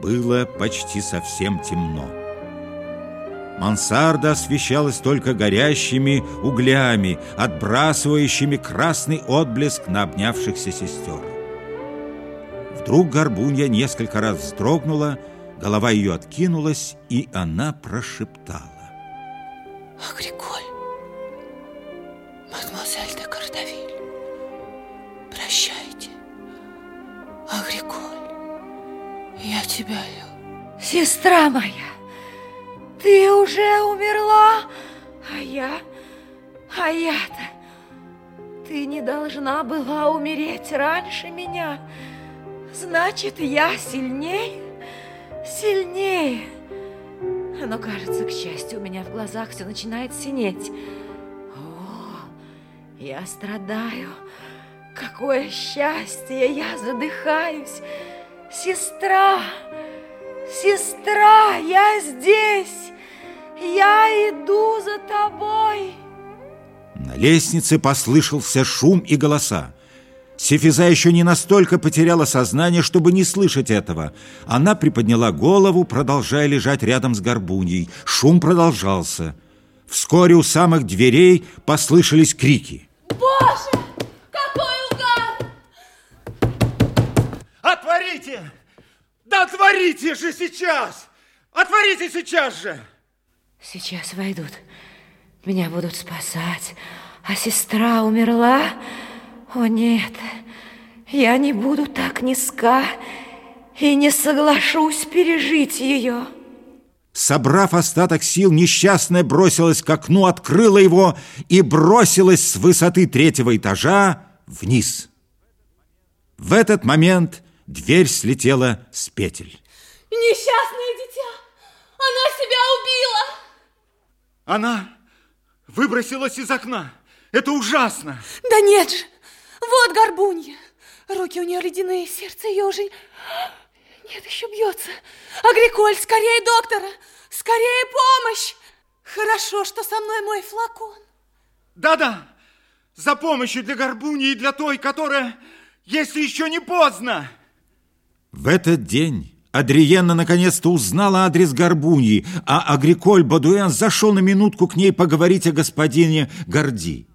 было почти совсем темно. Мансарда освещалась только горящими углями, отбрасывающими красный отблеск на обнявшихся сестер. Вдруг горбунья несколько раз вздрогнула, голова ее откинулась, и она прошептала. Агриколь, мадемуазель де Кардавиль, я тебя люблю. Сестра моя, ты уже умерла, а я, а я-то, ты не должна была умереть раньше меня. Значит, я сильнее, сильнее. Но, кажется, к счастью, у меня в глазах все начинает синеть. О, я страдаю. Какое счастье, я задыхаюсь. Сестра, сестра, я здесь. Я иду за тобой. На лестнице послышался шум и голоса. Сефиза еще не настолько потеряла сознание, чтобы не слышать этого. Она приподняла голову, продолжая лежать рядом с горбуньей. Шум продолжался. Вскоре у самых дверей послышались крики. Отворите же сейчас! Отворите сейчас же! Сейчас войдут. Меня будут спасать. А сестра умерла? О, нет, я не буду так низка и не соглашусь пережить ее. Собрав остаток сил, несчастная бросилась к окну, открыла его и бросилась с высоты третьего этажа вниз. В этот момент дверь слетела с петель. Несчастное дитя! Она себя убила! Она выбросилась из окна. Это ужасно. Да нет же! Вот горбунья. Руки у нее ледяные, сердце ее уже... Нет, еще бьется. Агриколь, скорее доктора! Скорее помощь! Хорошо, что со мной мой флакон. Да-да, за помощью для горбуни и для той, которая, если еще не поздно. В этот день Адриена наконец-то узнала адрес Горбуньи, а Агриколь Бадуэн зашел на минутку к ней поговорить о господине Горди.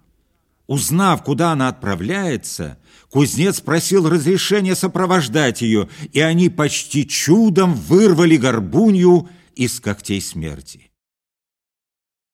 Узнав, куда она отправляется, кузнец просил разрешения сопровождать ее, и они почти чудом вырвали Горбунью из когтей смерти.